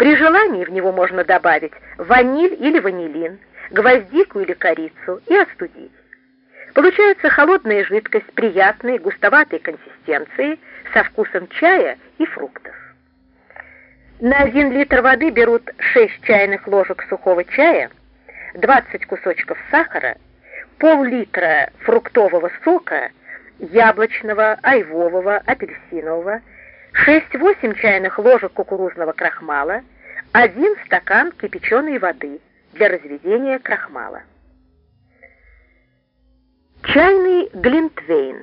При желании в него можно добавить ваниль или ванилин, гвоздику или корицу и остудить. Получается холодная жидкость приятной густоватой консистенции со вкусом чая и фруктов. На 1 литр воды берут 6 чайных ложек сухого чая, 20 кусочков сахара, пол-литра фруктового сока, яблочного, айвового, апельсинового, 6-8 чайных ложек кукурузного крахмала, 1 стакан кипяченой воды для разведения крахмала. Чайный глинтвейн.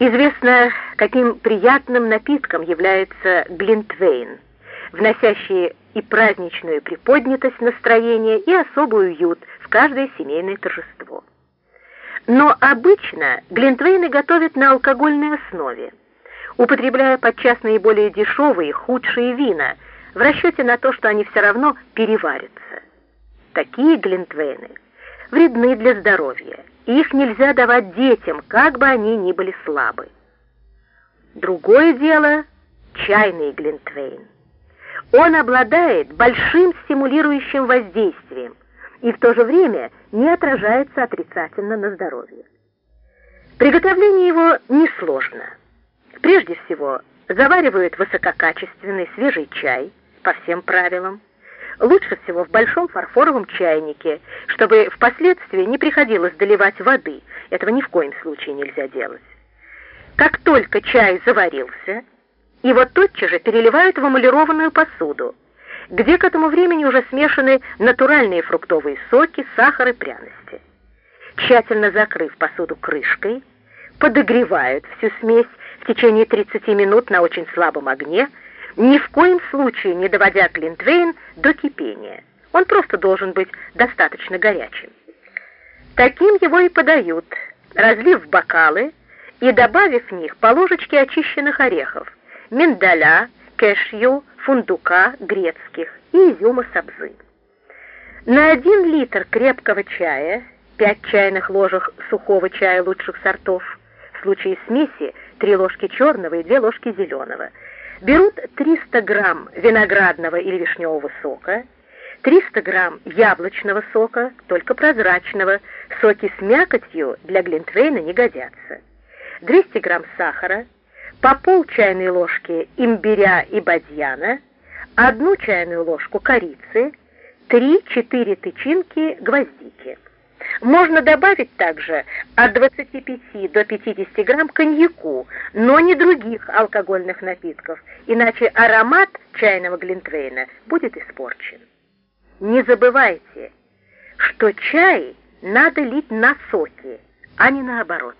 Известно, каким приятным напитком является глинтвейн, вносящий и праздничную приподнятость настроения, и особый уют в каждое семейное торжество. Но обычно глинтвейны готовят на алкогольной основе, употребляя подчас наиболее дешевые, худшие вина, в расчете на то, что они все равно переварятся. Такие глинтвейны вредны для здоровья, и их нельзя давать детям, как бы они ни были слабы. Другое дело — чайный глинтвейн. Он обладает большим стимулирующим воздействием и в то же время не отражается отрицательно на здоровье. Приготовление его несложно. Прежде всего, заваривают высококачественный свежий чай по всем правилам. Лучше всего в большом фарфоровом чайнике, чтобы впоследствии не приходилось доливать воды. Этого ни в коем случае нельзя делать. Как только чай заварился, его тотчас же переливают в эмалированную посуду, где к этому времени уже смешаны натуральные фруктовые соки, сахар и пряности. Тщательно закрыв посуду крышкой, подогревают всю смесь в течение 30 минут на очень слабом огне, ни в коем случае не доводя глинтвейн до кипения. Он просто должен быть достаточно горячим. Таким его и подают, разлив в бокалы и добавив в них по ложечке очищенных орехов, миндаля, кешью, фундука грецких и изюма сабзы. На 1 литр крепкого чая, 5 чайных ложек сухого чая лучших сортов, в случае смеси 3 ложки черного и 2 ложки зеленого, берут 300 грамм виноградного или вишневого сока, 300 грамм яблочного сока, только прозрачного, соки с мякотью для глинтвейна не годятся, 200 грамм сахара, по пол чайной ложки имбиря и бадьяна, одну чайную ложку корицы, 3-4 тычинки гвоздики. Можно добавить также от 25 до 50 грамм коньяку, но не других алкогольных напитков, иначе аромат чайного глинтвейна будет испорчен. Не забывайте, что чай надо лить на соки, а не наоборот.